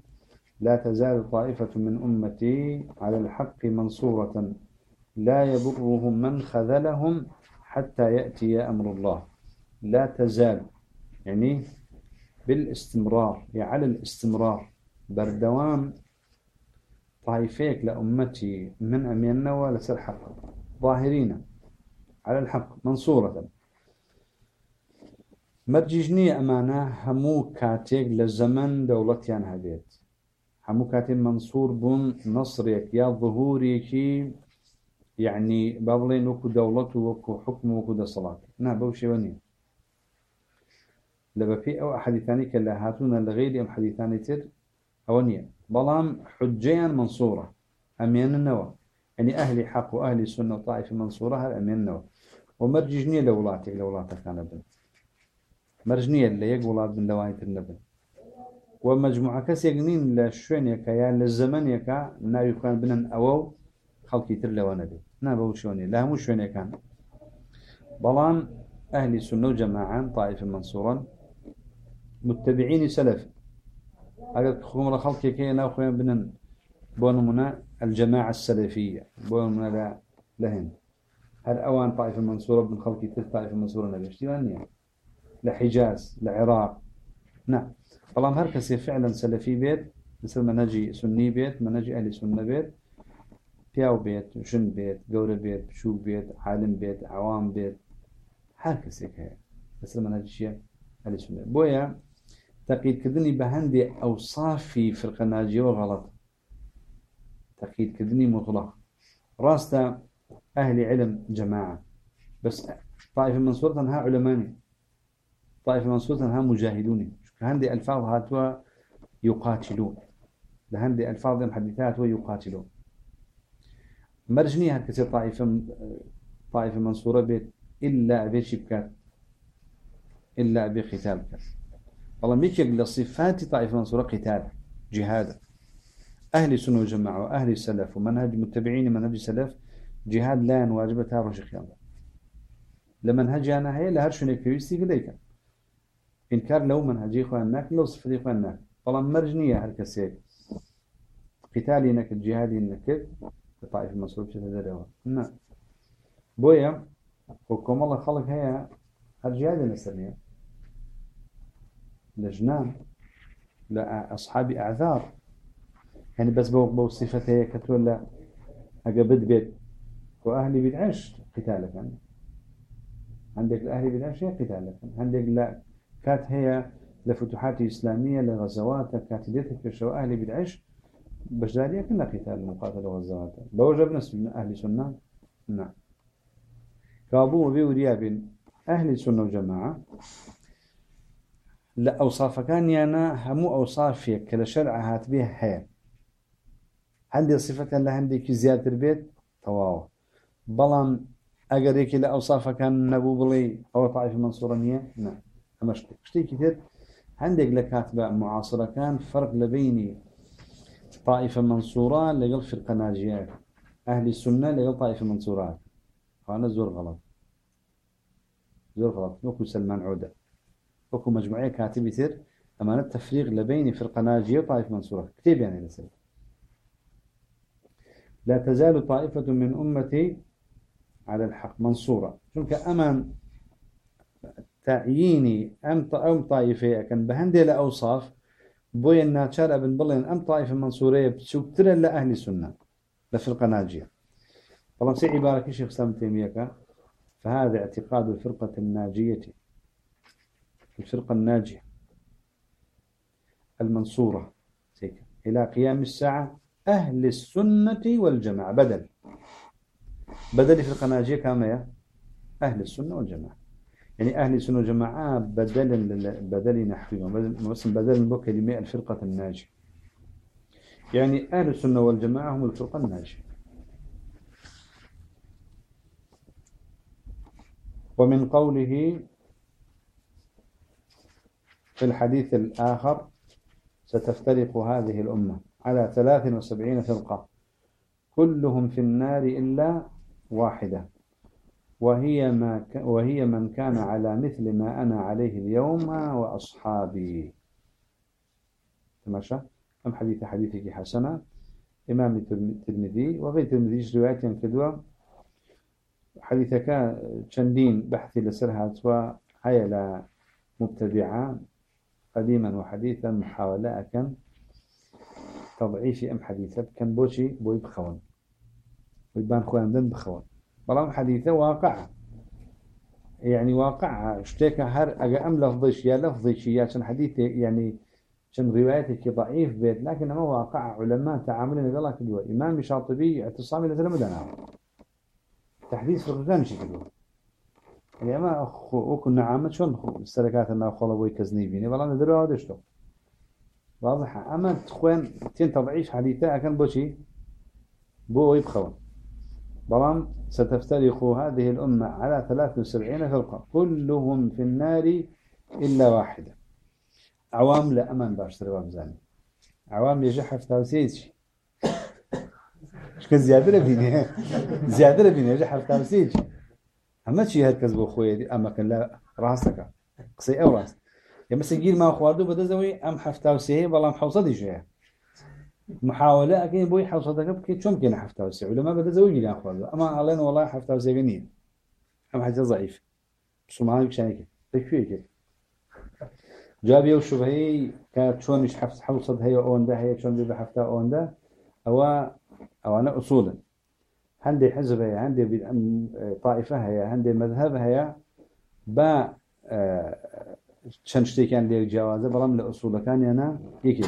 لا تزال طائفة من أمتي على الحق منصورة لا يضرهم من خذلهم حتى يأتي أمر الله. لا تزال يعني بالإستمرار يعني على الاستمرار. بردوام طائفيك لأمتي من أميننا ولسر حق ظاهرين على الحق منصورة. مرججني أمانة همو كاتيك لزمن دولتيان هبيت همو كاتب منصور بون نصرك يا ظهورك يعني بابلين وكو دولته وكو حكم وكو دا صلاة نا بوشي وني. لبفي أو حديثاني كلا هاتونا لغير أم حديثاني تر أونية بلام حجيان منصورة. أمين النوى. يعني أهل حق وأهل سنة طائفة منصورة هل أمين النوى. ومرججني لولاتك لولاتك كان بن مرجنية اللي يقولات بن لوايت النبن ومجموعة كاس يقنين لشوين يكا يا للزمن يكا ناوي كان بنن أوو خلقي تر لوانا بي نابو شوني لا مو شوين يكان بلان أهل سنة وجماعة طائفة منصورا متبعين سلف. أقل خمر خلقي كي ناو بنن. بونمنا الجماعة السلفية. بونمنا لا لهن. هل أوان طائفة منصورة بن خلقي تر طائفة منصورة نبي؟ اشتوانيا لحجاز لعراق نعم طالما هر كسي فعلا سلفي بيت مثل منهجي سني بيت منهجي أهل سنة بيت بياو بيت جن بيت قورة بيت شو بيت عالم بيت عوام بيت هر كسي كهي. مثل منهجي شيء أهل كدني بهندي أوصافي فرقة ناجية وغلط تقييد كدني مطلق راستا أهل علم جماعة بس طائفة من صورة ها علماني طائفة من صورة ها مجاهدوني هندي ألفاظ هاتوا يقاتلون لهندي ألفاظ محدثات ويقاتلون مرجني هالكسي طائفة طائفة منصورة بيت إلا أبي شبكات إلا أبي والله ميكيك لصفات طائفة منصورة قتال جهاد. أهل سنة وجماعة وأهل السلف ومنهج متبعين منهج السلف جهاد لا واجبتها رجخ يلا لمنهج أنا هي لهرشون يكويستي كذلك إنكار لو منهجي خوانناك لو صفتي خوانناك طالما مرجنية هالكسيك قتالي نكت جهادي نكت طائف المصروف شتى دروا نعم. بويا وكم الله خلق هي هالجهادي نسميها لجنان لأصحاب أعذار. يعني بس بو بو صفتها كتولا بد بيت. وأهلي بدعش قتالك عندك الأهل بدعة شيء قتال لكن عندك لا كات هي لفتوحات إسلامية لغزوات كات ديتك شو أهل بدعش بجدارية كنا قتال مقاتل وغزوات. لو جبنا أهل سنة؟ نعم. كابو وبي بين أهل السنة والجماعة لا أوصاف كان يانا همو أوصافك كلا شرع هات بها هي عندي صفة لا عندي زيادة البيت؟ تواو. بلان يكي لأوصاف كان نبو بلي أو طائفة منصورة نية؟ نعم. همشتك شتي. كثير عندك لكاتبة معاصرة كان فرق لبيني طائفة منصورة لقل فرقة ناجية. أهل السنة لقل طائفة منصورات فأنا زور غلط. زور غلط. وكو سلمان عودة. وكو مجموعية كاتب يصير أمانة تفريق لبين فرقة ناجية وطائفة منصورة. كتير يعني لسه لا تزال طائفة من أمتي على الحق منصورة. شنك أمان تعييني أم أم طائفة كان بهندي لأوصاف بوي الناتشار أبن بلين أم طائفة منصورية بتشوكتر لأهل السنة لفرقة ناجية. طبعا سي عبارة شيخ سلام تيمية فهذا اعتقاد الفرقة الناجية الفرقة الناجية المنصورة. إلى قيام الساعة أهل السنة والجماعة. بدل. بدل فرقة ناجية كما أهل السنة والجماعة. يعني أهل السنة والجماعة بدل بدل نحوي بس بدل من كلمة الفرقة الناجية. يعني أهل السنة والجماعة هم الفرقة الناجية. ومن قوله في الحديث الآخر ستفترق هذه الأمة على 73 فرقة. كلهم في النار إلا واحدة. وهي, ما ك... وهي من كان على مثل ما أنا عليه اليوم وأصحابي. تماشى؟ أم حديث حديثك حسنة؟ إمام الترمذي وغير الترمذي روايات ينكدوا حديثك شندين بحثي لسرها هيا لا مبتدعة. قديما وحديثا محاولة أكن تضعيف أم حديثة كان بوشي بوي بخون. ويبان خواندن بخون. بلام حديثة واقع يعني واقع اشتيك هر أجا أم لفظيش يا لفظيش يا شن حديث يعني شن روايتك ضعيف بيت لكن ما واقع علماء تعاملنا الله كدوا إمام شاطبي اعتصامي لسلم دنا تحديث فرقان شكله عامة شون السلكات أنه خلا بوي كزني بيني بلام ندروا هذا شلون واضحة أما تخوان تين تضعيف حديثة أكن بوشي بو يبخون بلام ستفترق هذه الأمة على 73 فرقة كلهم في النار إلا واحدة عوام باش تربام زاني عوام يجي حفتها وسيجي شكل زيادة لبيني زيادة لبيني يجي حفتها وسيجي شيء هالكذب أخوي دي أما كان لا راسك قصي أو راسك يا مسجيل ما خواردو والله محوصة دي شيء محاولة أكيد بوي حوصة ده كي شو ممكن حفتها وسيه ولا ما بده زوي جيل خواردو أما علينا والله حفتها وسيه جنيه أم حاجة ضعيف بس ما هيك شيء تكفيه كده جاب يو شبهي كانت شون مش حفظ حوصة هي أون ده هي شون بيبقى حفتها عندي حزب هي عندي طائفة هي عندي مذهب هي. با چەند شتێکیان لێ جیاوازە بەڵام لە ئوسوولەکانیانە یەکی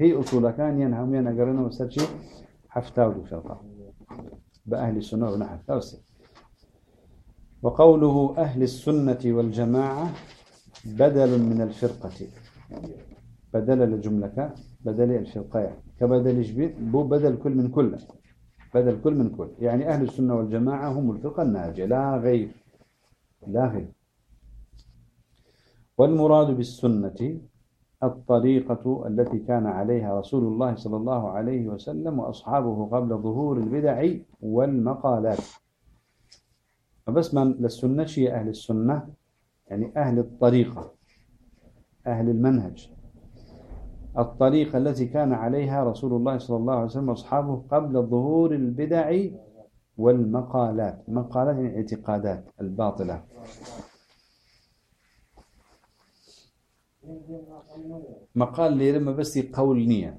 هی ئوسوولەکانیان هەمویان ئەگەڕێنەوە سەرچی حفتا و فرقة بأهل السنة ونحن توسي وقوله أهل السنة والجماعة بدل من الفرقة. بدل الجملة بدل الفرقة. كبدل جبيت بو بدل كل من كل بدل كل من كل. يعني أهل السنة والجماعة هم الفرقة الناجية لا غير لا غير. والمراد بالسنة الطريقة التي كان عليها رسول الله صلى الله عليه وسلم وأصحابه قبل ظهور البدع والمقالات. فبس من للسنة شيء أهل السنة يعني أهل الطريقة أهل المنهج. الطريقة التي كان عليها رسول الله صلى الله عليه وسلم وأصحابه قبل ظهور البدع والمقالات. مقالات يعني اعتقادات الباطلة. مقال لي لما بس قول نية.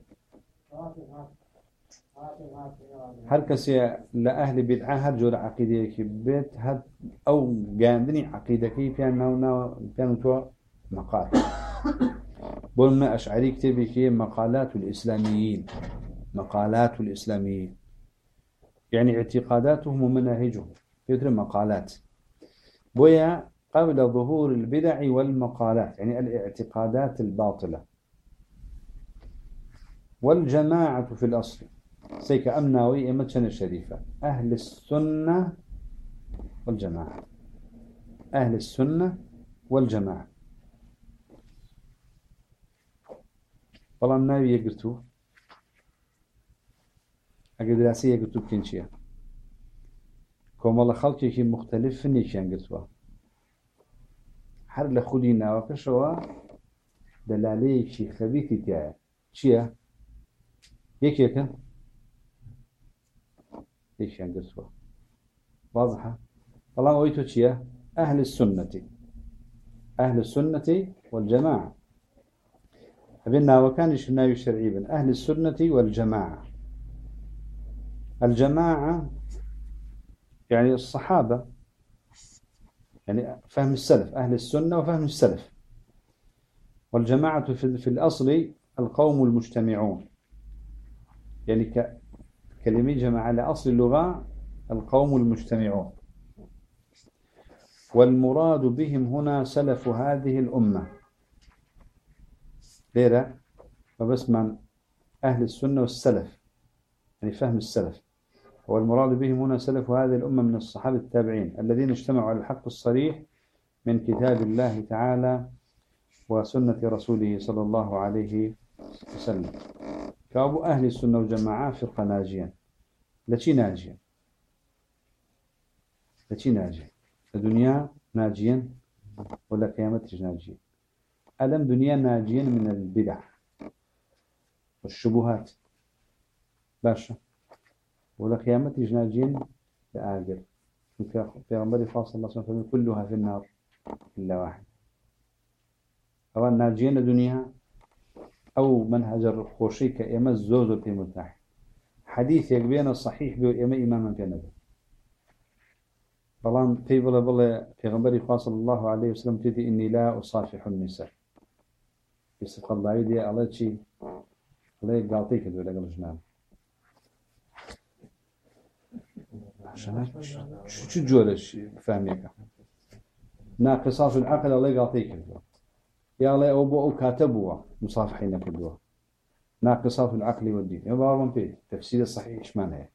هر كسي لأهل بدعة هر جور عقيدة هر أو جاندني عقيدة كي بيان ناو ناو مقال. بول ما أشعري كتبي كي مقالات الإسلاميين. مقالات الإسلاميين. يعني اعتقاداتهم ومناهجهم. يدري مقالات. بويا قبل ظهور البدع والمقالات. يعني الاعتقادات الباطلة. والجماعة في الأصل. سيك أمناوي إمتشن الشريفة. أهل السنة والجماعة. أهل السنة والجماعة. والله النبي يقرتو أقدر دراسية يقرتو بكنشيا كوم الله خلقي مختلف فنيشان قرتوها هر لخودي ناوكشوا دلاليك خبيثي تاعي چیه؟ یەکێکە یەکیان گرتووە واضحة بەڵام ئەوی تۆ چییە أهل السنة أهل السنة والجماعة أبنا وكان ناوي شرعي بن أهل السنة والجماعة. الجماعة يعني الصحابة يعني فهم السلف أهل السنة وفهم السلف. والجماعة في الأصل القوم المجتمعون. يعني كلمة جمع على أصل اللغة القوم المجتمعون. والمراد بهم هنا سلف هذه الأمة. ليرة فبس من أهل السنة والسلف يعني فهم السلف. والمراد بهم هنا سلف هذه الأمة من الصحابة التابعين الذين اجتمعوا على الحق الصريح من كتاب الله تعالى وسنة رسوله صلى الله عليه وسلم. كابو أهل السنة والجماعة فرقة ناجيا لشي ناجيا لشي ناجيا الدنيا ناجيا ولا قيامة ناجيا ألم دنيا ناجيا من البدع والشبهات. باشا ولا قيامة ناجيا؟ لآجر في غنبري فاصل الله سبحانه وتعالى كلها في النار إلا واحد. أولا ناجيا الدنيا أو منهج الخوشي كإما الزوز في مرتاح حديث يقبين الصحيح بيو إما إماما في نبي بلان في بلا بلا في صلى الله عليه وسلم تدي إني لا أصافح النساء. يسبق الله يدي الله شيء الله يقاطيك دولا قبل جنان عشان شو جورش فهميك ناقصات العقل الله دولا يا الله أو بو كاتبوا مصافحين كدوا ناقصات العقل والدين يا بابا في تفسير الصحيح إيش معناه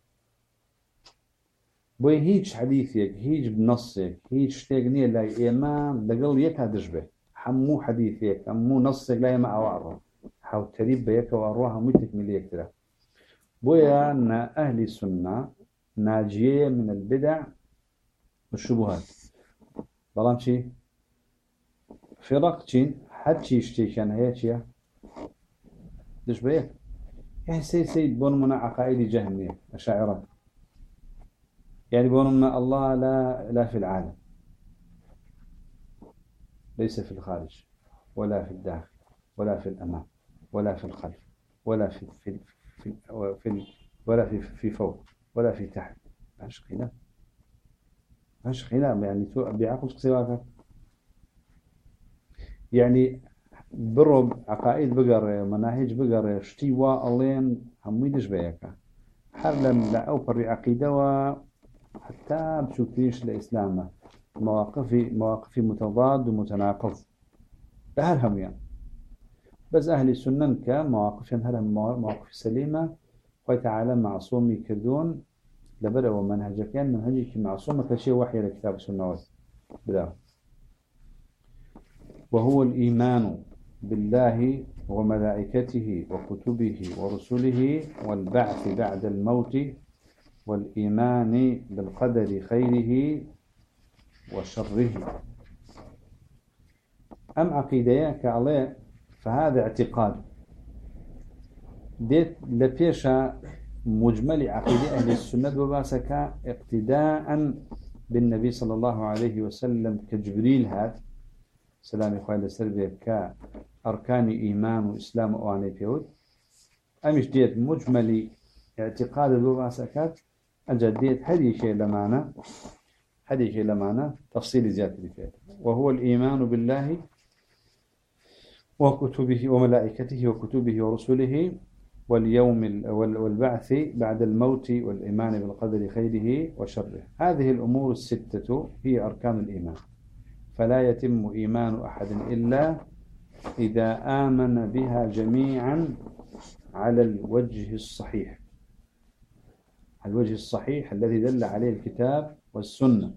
بو هيج حديثك هيج بنصك هيج شتيغنية لا إمام لقل يك هدش به حمو حديثك حمو نصك لا يما أوعره حاو تريب بيك وأروها متكمل يكترا بويا أن أهل السنة ناجية من البدع والشبهات. بلام شي؟ فرق چين هرچی شتێکیان هەیە چییە دش بەیەک يعني سي سيد بون من عقائد جهمية أشاعرة. يعني بون من الله لا لا في العالم. ليس في الخارج ولا في الداخل ولا في الأمام ولا في الخلف ولا في في في, في ولا في في فوق ولا في تحت. ماش خلاف؟ ماش خلاف؟ يعني بعقل سواك يعني برو عقائد بقر مناهج بقر شتي وا ألين همي دش بيكا حرلم لا أوبر عقيدة حتى بشوكيش الإسلام مواقفي مواقفي متضاد ومتناقض. بهر هم يعني. بس أهل السنة كمواقف هل مواقف سليمة. خوي تعالى معصومي كدون لبرا ومنهجك كان منهجك معصومة. كشيء وحي لكتاب السنة بلا. وهو الإيمان بالله وملائكته وكتبه ورسله والبعث بعد الموت والإيمان بالقدر خيره وشره. أم عقيدة كعليه فهذا اعتقاد؟ ديت لبيشا مجمل عقيدة أهل السنة وباسك اقتداء بالنبي صلى الله عليه وسلم كجبريل هذا سلام خواه لسر بيك كأركان إيمان وإسلام وآني بيود أمش ديت مجملي اعتقاد ذو باسكات الجديد هذه شيء لمعنى. هذه شيء لمعنى تفصيل زيادة فيه وهو الإيمان بالله وكتبه وملائكته وكتبه ورسله واليوم والبعث بعد الموت والإيمان بالقدر خيره وشره. هذه الأمور الستة هي أركان الإيمان. فلا يتم إيمان أحد إلا إذا آمن بها جميعا على الوجه الصحيح. الوجه الصحيح الذي دل عليه الكتاب والسنة.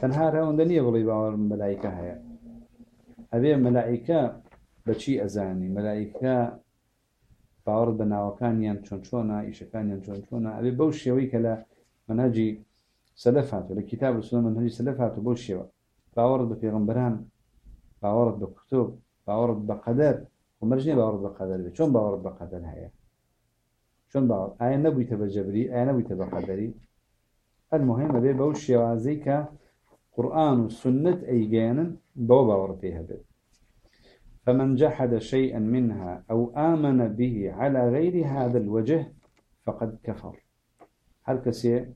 تنهار هون دنيا بلي باور الملائكة هيا. هذه الملائكة بشي أزاني. ملائكة باور بناوكانيان چون چونا إيشكانيان چون چونا أبي بوشيوي كلا منهجي سلفات ولا كتاب السنة منهجي سلفات وبوشيوي باور بفيغمبران باور بكتب باور بقدر. ومرجني باور بقدر شون باور بقدر هيا؟ شون باور؟ آية نبوي تبا جبري آية نبوي المهم بي بوش يوازيك قرآن والسنة أيجانا بو باور فيها بي فمن جحد شيئا منها أو آمن به على غير هذا الوجه فقد كفر هل كسي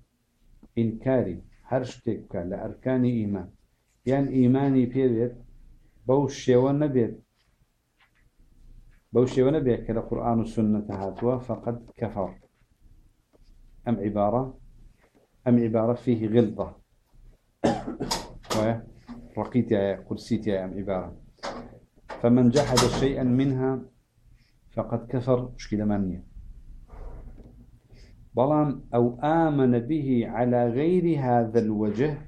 إنكاري هرشتك لأركان إيمان يعني إيماني بيبت بوش ونبيت بوشي ونبي كلا قرآن والسنة هاتوا فقد كفر أم عبارة؟ أم عبارة فيه غلطة رقيت يا قرسيت يا أم عبارة. فمن جحد شيئا منها فقد كفر. مشكلة مانية بلان أو آمن به على غير هذا الوجه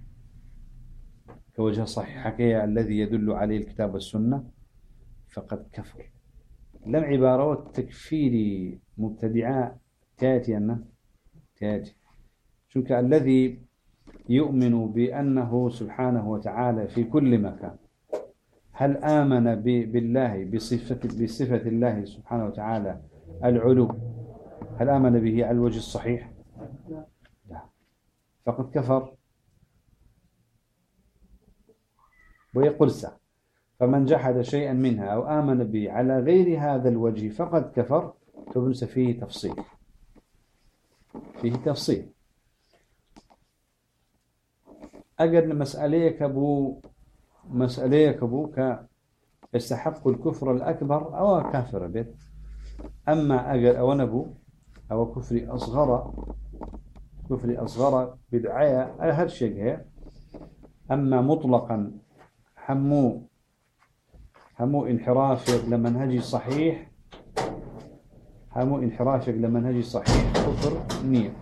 كوجه صحيح الذي يدل عليه الكتاب والسنة فقد كفر. لم عبارات تكفيري مبتدعاء. تأتي أنه تأتي. شنك الذي يؤمن بأنه سبحانه وتعالى في كل مكان. هل آمن بالله بصفة, بصفة الله سبحانه وتعالى العلو؟ هل آمن به على الوجه الصحيح؟ لا. فقد كفر. ويقول سعر فمن جحد شيئا منها أو آمن به على غير هذا الوجه فقد كفر. فبنس فيه تفصيل. فيه تفصيل. أجر مسألة كبو مسألة كبو يستحق الكفر الأكبر أو كافر به. أما أجر أو نبو أو كفر أصغر كفر أصغر بدعاية هذا شيء أما مطلقا حمو همو انحرافك لمنهجي صحيح همو انحرافك لمنهجي صحيح كفر نية.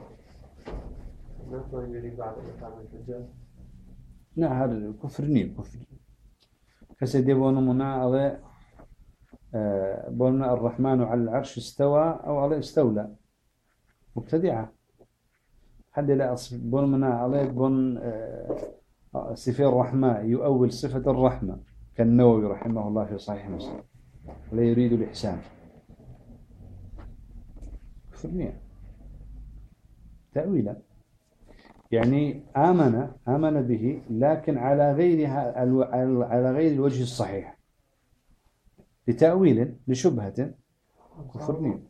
لا هذا كفر نية كفر كسيدي بونو منا على آه، بون الرحمن على العرش استوى أو على استولى. مبتدعة. حد لا أصف بون منا على بون آه، صفة الرحمة يؤول صفة الرحمة. كالنووي رحمه الله في صحيح مسلم. لا يريد الإحسان. كفرنية تأويلا. يعني آمن آمن به لكن على غير على غير الوجه الصحيح. لتأويل لشبهة. كفرنية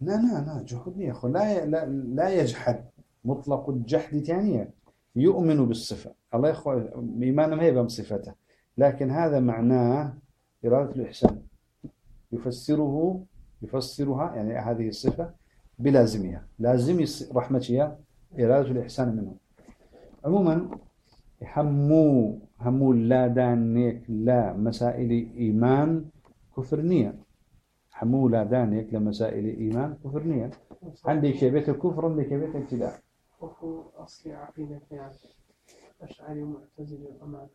لا لا لا جهودني أخو لا لا لا يجحد مطلق الجحد ثانية يؤمن بالصفة. الله يخو إيمانه هي بصفته. لكن هذا معناه إرادة الإحسان. يفسره يفسرها يعني هذه الصفة بلازمها لازم رحمتها إرادة الإحسان منه عموما همو همو لا دانيك لا مسائل إيمان كفرنية همو لا دانيك لمسائل إيمان كفرنية عندي شيبة الكفر عندي شيبة ابتداء وهو أصل عقيدة يعني أشعري معتزلي الأمانة.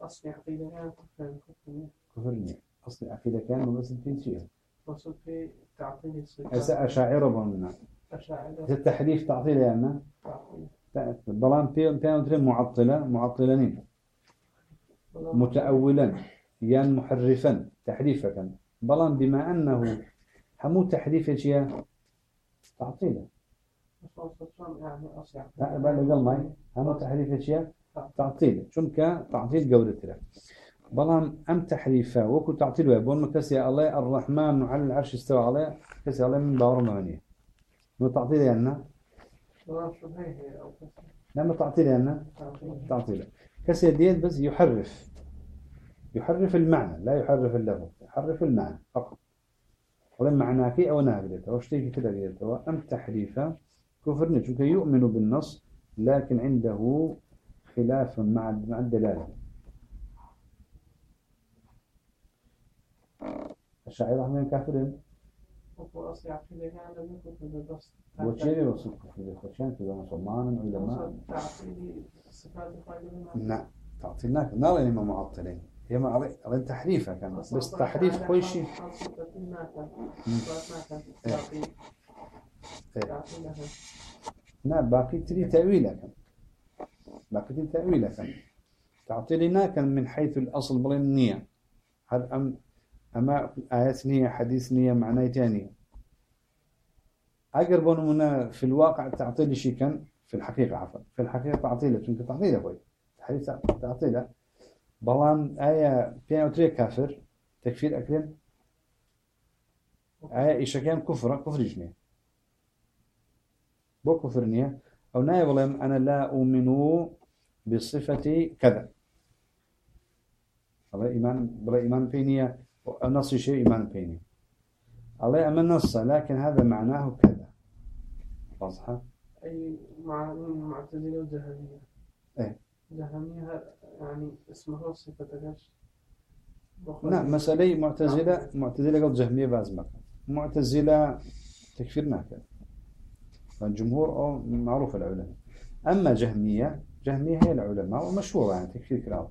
أصل عقيدة يعني كفر كفر كفر أصل عقيدة كان بس في شيء وصل في تعطيل الصفات أشاعرة بمنا أشاعرة. التحريف تعطيل يعني. بلان بيان بيان معطلة معطلين متأولا. يان محرفا. تحريفا. بلان بما أنه همو تحريف شيء تعطيله لا بل قال ماي هم تحريف أشياء تعطيل. شنك تعطيل له بلام أم تحريفا وكو تعطيل بون مكسي الله الرحمن على العرش استوى عليه. كسي الله من باور مغنية مو تعطيل كسر لما تعطيل يعني تعطيل. كسي ديت بس يحرف. يحرف المعنى. لا يحرف اللفظ. يحرف المعنى فقط. ولما معناك أو نابلت أو اشتيك كده قلت أم تحريفا كفر نجوك يؤمن بالنص لكن عنده خلاف مع الدلالة الشاعر من كافرين وهو أصل عقيدة كان لم يكن في الدرس وشيري وصف كفر وشان كذا مسلمان علماء نعم تعطيناك نار إنما معطلين هي ما علي علي تحريفها كان بس تحريف كل شيء. نعم باقي تري تأويلها كان باقي تري تأويلها كان تعطيلنا كان من حيث الأصل بلين النية هل أم أما آيات نية حديث نية معناه تاني. أقرب منا في الواقع تعطيل شيء كان في الحقيقة عفوا. في الحقيقة تعطيله كنت تعطيله بوي تحريف تعطيله بلان آية فيها وتري كافر تكفير أكرم. آية إيش كان؟ كفر كفر جنية. بو كفر نية. أو نايا بلام أنا لا أؤمن بصفة كذا. الله إيمان بلا إيمان بينية نص شيء إيمان بيني. الله أما نص لكن هذا معناه كذا. واضحة أي مع المعتزلة والجهمية. إيه. جهمية يعني اسمها صفة كاش نعم مسألة معتزلة معتزلة قد جهمية بازمك معتزلة تكفير ناكل الجمهور أو معروف العلماء. أما جهمية جهمية هي العلماء ومشهورة يعني تكفير كلام.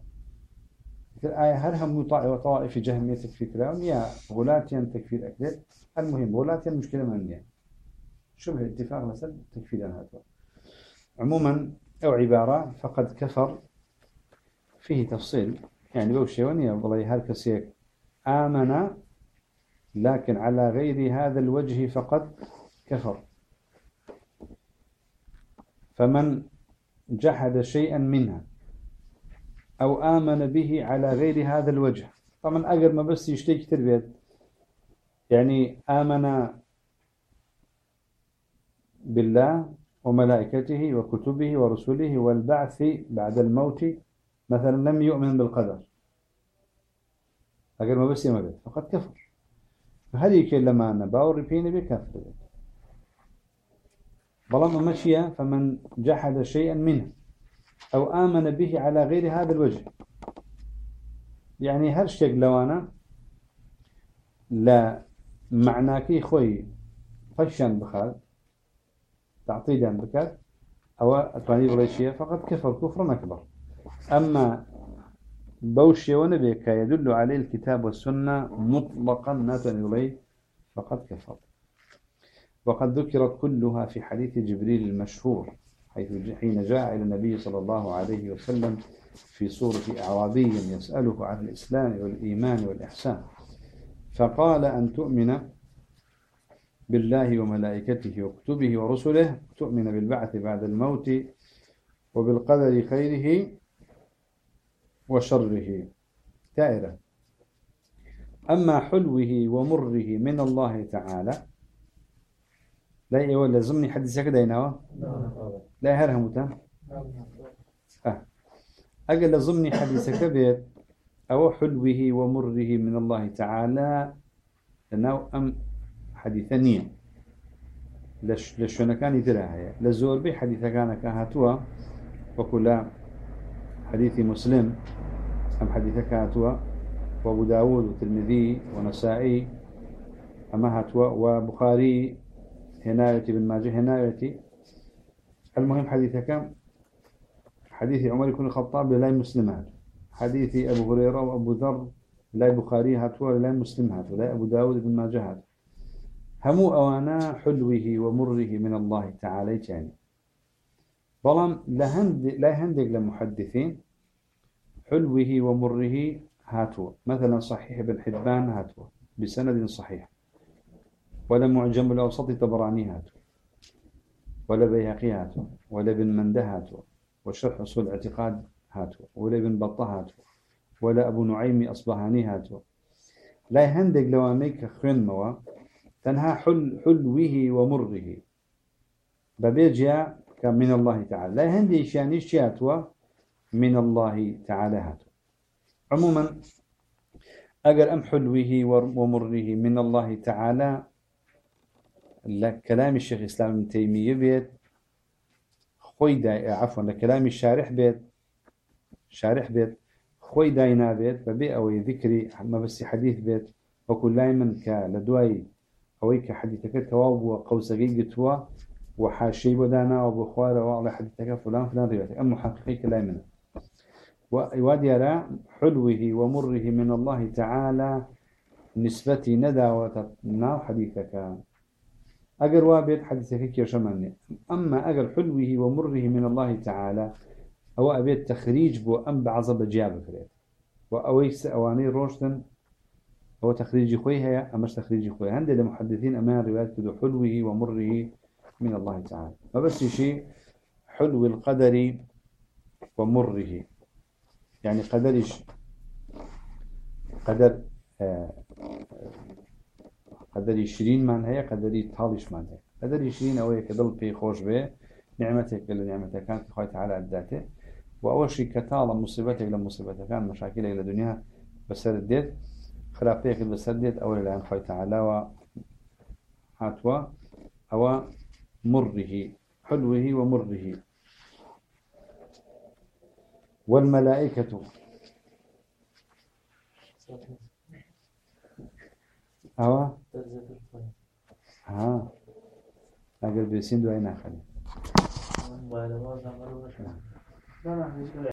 الآية هل هم طائف جهمية تكفير كلام؟ يا غلاتيا تكفير أكثر المهم غلاتيا مشكلة يعني شبه اتفاق مثلا تكفير هذا. عموما أو عبارة فقد كفر. فيه تفصيل. يعني بوشي ونيا والله هالكسيك آمن لكن على غير هذا الوجه فقد كفر. فمن جحد شيئا منها. أو آمن به على غير هذا الوجه. طبعا أقر ما بس يشتيك تربيت يعني آمن بالله وملائكته وكتبه ورسله والبعث بعد الموت مثلا لم يؤمن بالقدر. أقر ما بس يمبت فقد كفر. فهل يكي لما نباور بين بكفر؟ بلما مشي فمن جحد شيئا منه. أو آمن به على غير هذا الوجه. يعني هر شيء لوانا لا معناكي خوي فشان بخال تعطيدا بكات أو أتواني بليشية فقد كفر كفرا أكبر أما بوشي ونبيك يدل عليه الكتاب والسنة مطلقا ناتن إليه فقد كفر وقد ذكرت كلها في حديث جبريل المشهور. حيث حين جاء إلى النبي صلى الله عليه وسلم في صورة أعرابي يسأله عن الإسلام والإيمان والإحسان. فقال أن تؤمن بالله وملائكته وكتبه ورسله تؤمن بالبعث بعد الموت وبالقدر خيره وشره. تائرة أما حلوة ومره من الله تعالى لا يقول لازمني حديث كده ينوى لا هرهم تام أه. أقل لازمني حديث كبير أو حلوة ومره من الله تعالى. لأنه أم حديثانية لش لشونا كان يدرها لزور بي حديث كان كهاتوا. وكل حديث مسلم أم حديث كهاتوا. وأبو داود والترمذي ونسائي أما هاتوا. وبخاري هنايتي بن ماجه هنايتي. المهم حديث كم؟ حديث عمر يكون الخطاب لا مسلمات حديث أبو هريرة وأبو ذر لا بخاري هاتوا لا مسلم هاتوا لا أبو داود بن ماجه هاتوا. همو أوانا حلوة ومره من الله تعالى يعني بلام لا هندق لمحدثين حلوة ومره هاتوا. مثلا صحيح بن حبان هاتوا بسند صحيح. ولا معجم الأوسط طبراني هاتوا ولا بيهقي هاتوا ولا بن منده هاتوا وشرح أصول اعتقاد هاتوا ولا بن بطة هاتوا ولا أبو نعيم أصبهاني هاتوا لا هندق لوانيك خوين موا تنها حل حلوة ومره. ببيجيا من الله تعالى. لا هندي شاني شياتوا من الله تعالى هاتوا عموما أجر أم حلوة ومره من الله تعالى لكلام الشيخ الإسلام ابن تيمية بيت خوي داي عفوا لكلام الشارح بيت شارح بيت خوي داينا بيت فبي أو ذكري ما بس حديث بيت وكل دائما كلدواي أويك حديثك كواب وقوسقي قتوا وحاشي بدانا وبخوار وعلى حديثك فلان فلان روايتك. أم محققي كلامنا. يرى حلوة ومره من الله تعالى نسبتي ندى وتناو حديثك. أجر وابد حديثك كيش مني أما أجر حلوة ومره من الله تعالى أو أبيت تخريج بو أم بعض بجاب فريد وأويس أواني روشتن هو تخريج خويها أمش تخريج خويها عند المحدثين أمان روايات كدو حلوة ومره من الله تعالى. ما بس شيء حلو القدر ومره. يعني قدرش قدر آه قدر شرين من هي قدر طالش من هي. قدر شرين أو كدل في خوش به نعمتك اللي نعمتك كانت خوي تعالى عداته. وأول شيء كتالا مصيبتك لمصيبتك كان مشاكلك لدنيا بسر الديت خلافيك بسر الديت أول لعن خوي تعالى و هاتوا أو مره حلوة ومره والملائكة. هوا ها اگر بیسین دوی نخوریم